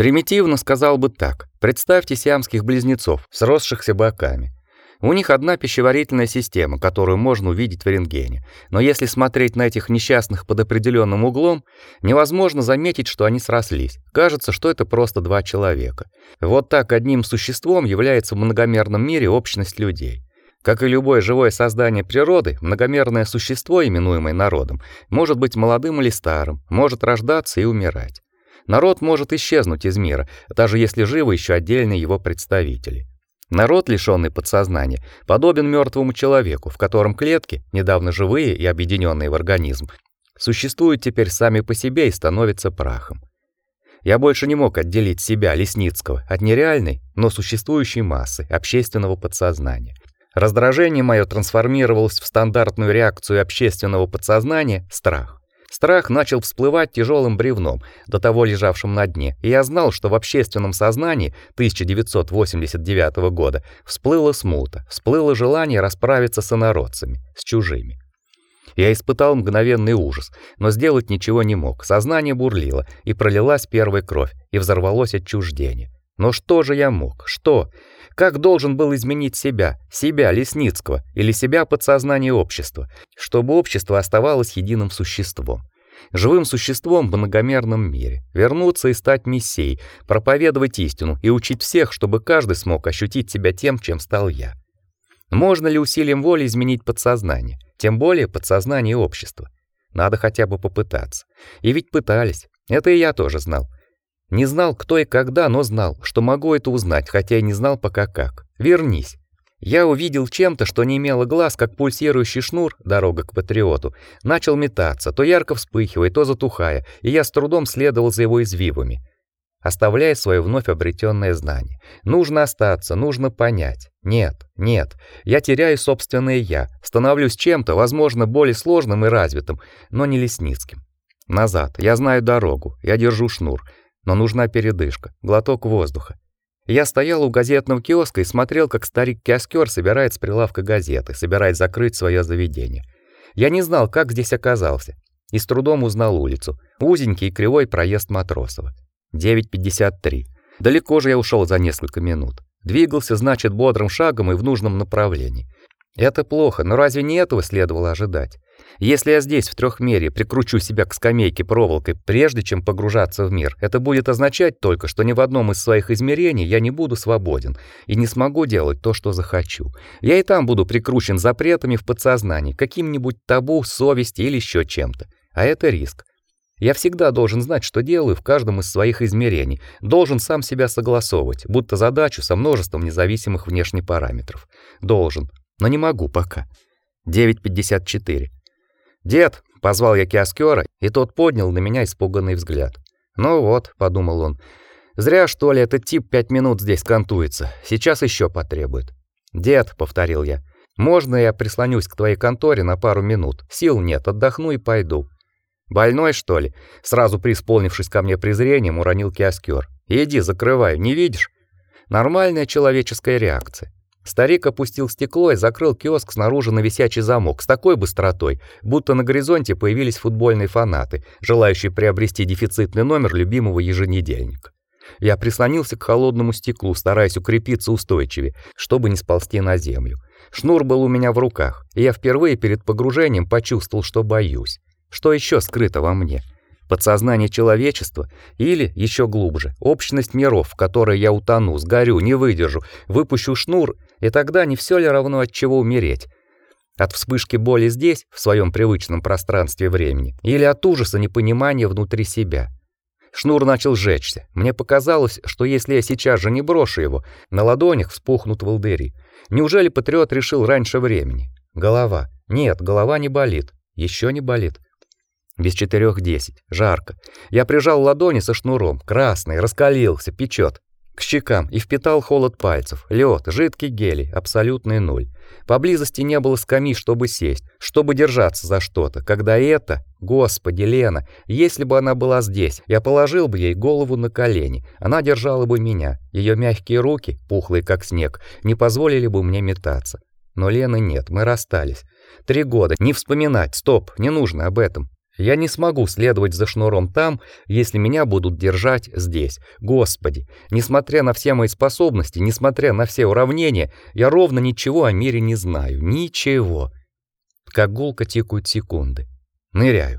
Примитивно сказал бы так: представьте сиамских близнецов, сросшихся боками. У них одна пищеварительная система, которую можно увидеть в рентгене. Но если смотреть на этих несчастных под определенным углом, невозможно заметить, что они срослись. Кажется, что это просто два человека. Вот так одним существом является в многомерном мире общность людей. Как и любое живое создание природы, многомерное существо, именуемое народом, может быть молодым или старым, может рождаться и умирать. Народ может исчезнуть из мира, даже если живы еще отдельные его представители. Народ, лишённый подсознания, подобен мёртвому человеку, в котором клетки, недавно живые и объединённые в организм, существуют теперь сами по себе и становятся прахом. Я больше не мог отделить себя, Лесницкого, от нереальной, но существующей массы общественного подсознания. Раздражение моё трансформировалось в стандартную реакцию общественного подсознания страх. Страх начал всплывать тяжелым бревном, до того лежавшим на дне, и я знал, что в общественном сознании 1989 года всплыла смута, всплыло желание расправиться с инородцами, с чужими. Я испытал мгновенный ужас, но сделать ничего не мог. Сознание бурлило, и пролилась первая кровь, и взорвалось отчуждение. Но что же я мог? Что? Как должен был изменить себя, себя Лесницкого или себя подсознание общества, чтобы общество оставалось единым существом? Живым существом в многомерном мире, вернуться и стать мессией, проповедовать истину и учить всех, чтобы каждый смог ощутить себя тем, чем стал я. Можно ли усилием воли изменить подсознание, тем более подсознание общества? Надо хотя бы попытаться. И ведь пытались. Это и я тоже знал. Не знал, кто и когда, но знал, что могу это узнать, хотя и не знал пока как. Вернись. Я увидел чем-то, что не имело глаз, как пульсирующий шнур, дорога к патриоту, начал метаться, то ярко вспыхивая, то затухая, и я с трудом следовал за его извивами, оставляя свое вновь обретенное знание. Нужно остаться, нужно понять. Нет, нет. Я теряю собственное я, становлюсь чем-то, возможно, более сложным и развитым, но не Лесницким. Назад. Я знаю дорогу. Я держу шнур но нужна передышка, глоток воздуха. Я стоял у газетного киоска и смотрел, как старик-киоскер собирает с прилавка газеты, собирает закрыть свое заведение. Я не знал, как здесь оказался, и с трудом узнал улицу. Узенький и кривой проезд Матросова. 9:53. Далеко же я ушел за несколько минут. Двигался, значит, бодрым шагом и в нужном направлении. Это плохо, но разве не этого следовало ожидать? Если я здесь в трехмере прикручу себя к скамейке проволокой, прежде чем погружаться в мир, это будет означать только, что ни в одном из своих измерений я не буду свободен и не смогу делать то, что захочу. Я и там буду прикручен запретами в подсознании, каким-нибудь табу, совести или еще чем-то. А это риск. Я всегда должен знать, что делаю в каждом из своих измерений, должен сам себя согласовывать, будто задачу со множеством независимых внешних параметров. Должен, но не могу пока. 9:54. "Дед", позвал я киоскера, и тот поднял на меня испуганный взгляд. "Ну вот", подумал он. "Зря что ли этот тип пять минут здесь кантуется. Сейчас еще потребует". "Дед", повторил я. "Можно я прислонюсь к твоей конторе на пару минут? Сил нет, отдохну и пойду". Больной, что ли? Сразу преисполнившись ко мне презрением, уронил киоскер. "Иди, закрывай, не видишь?" Нормальная человеческая реакция. Старик опустил стекло и закрыл киоск снаружи на висячий замок с такой быстротой, будто на горизонте появились футбольные фанаты, желающие приобрести дефицитный номер любимого еженедельника. Я прислонился к холодному стеклу, стараясь укрепиться устойчивее, чтобы не сползти на землю. Шнур был у меня в руках, и я впервые перед погружением почувствовал, что боюсь. Что еще скрыто во мне? подсознание человечества или еще глубже, общность миров, в которой я утону, сгорю, не выдержу, выпущу шнур, и тогда не все ли равно от чего умереть? От вспышки боли здесь, в своем привычном пространстве времени, или от ужаса непонимания внутри себя? Шнур начал жечься. Мне показалось, что если я сейчас же не брошу его, на ладонях вспухнут волдыри. Неужели патриот решил раньше времени? Голова. Нет, голова не болит. Еще не болит. Без четырех десять. Жарко. Я прижал ладони со шнуром. Красный, раскалился, печет. К щекам и впитал холод пальцев. Лед, жидкий гелий, абсолютный ноль. Поблизости не было скамьи, чтобы сесть, чтобы держаться за что-то. Когда это, господи, Лена, если бы она была здесь, я положил бы ей голову на колени. Она держала бы меня. Ее мягкие руки, пухлые как снег, не позволили бы мне метаться. Но Лены нет, мы расстались. Три года. Не вспоминать. Стоп, не нужно об этом. Я не смогу следовать за шнуром там, если меня будут держать здесь. Господи, несмотря на все мои способности, несмотря на все уравнения, я ровно ничего о мире не знаю, ничего. Как гулко тикают секунды. Ныряю.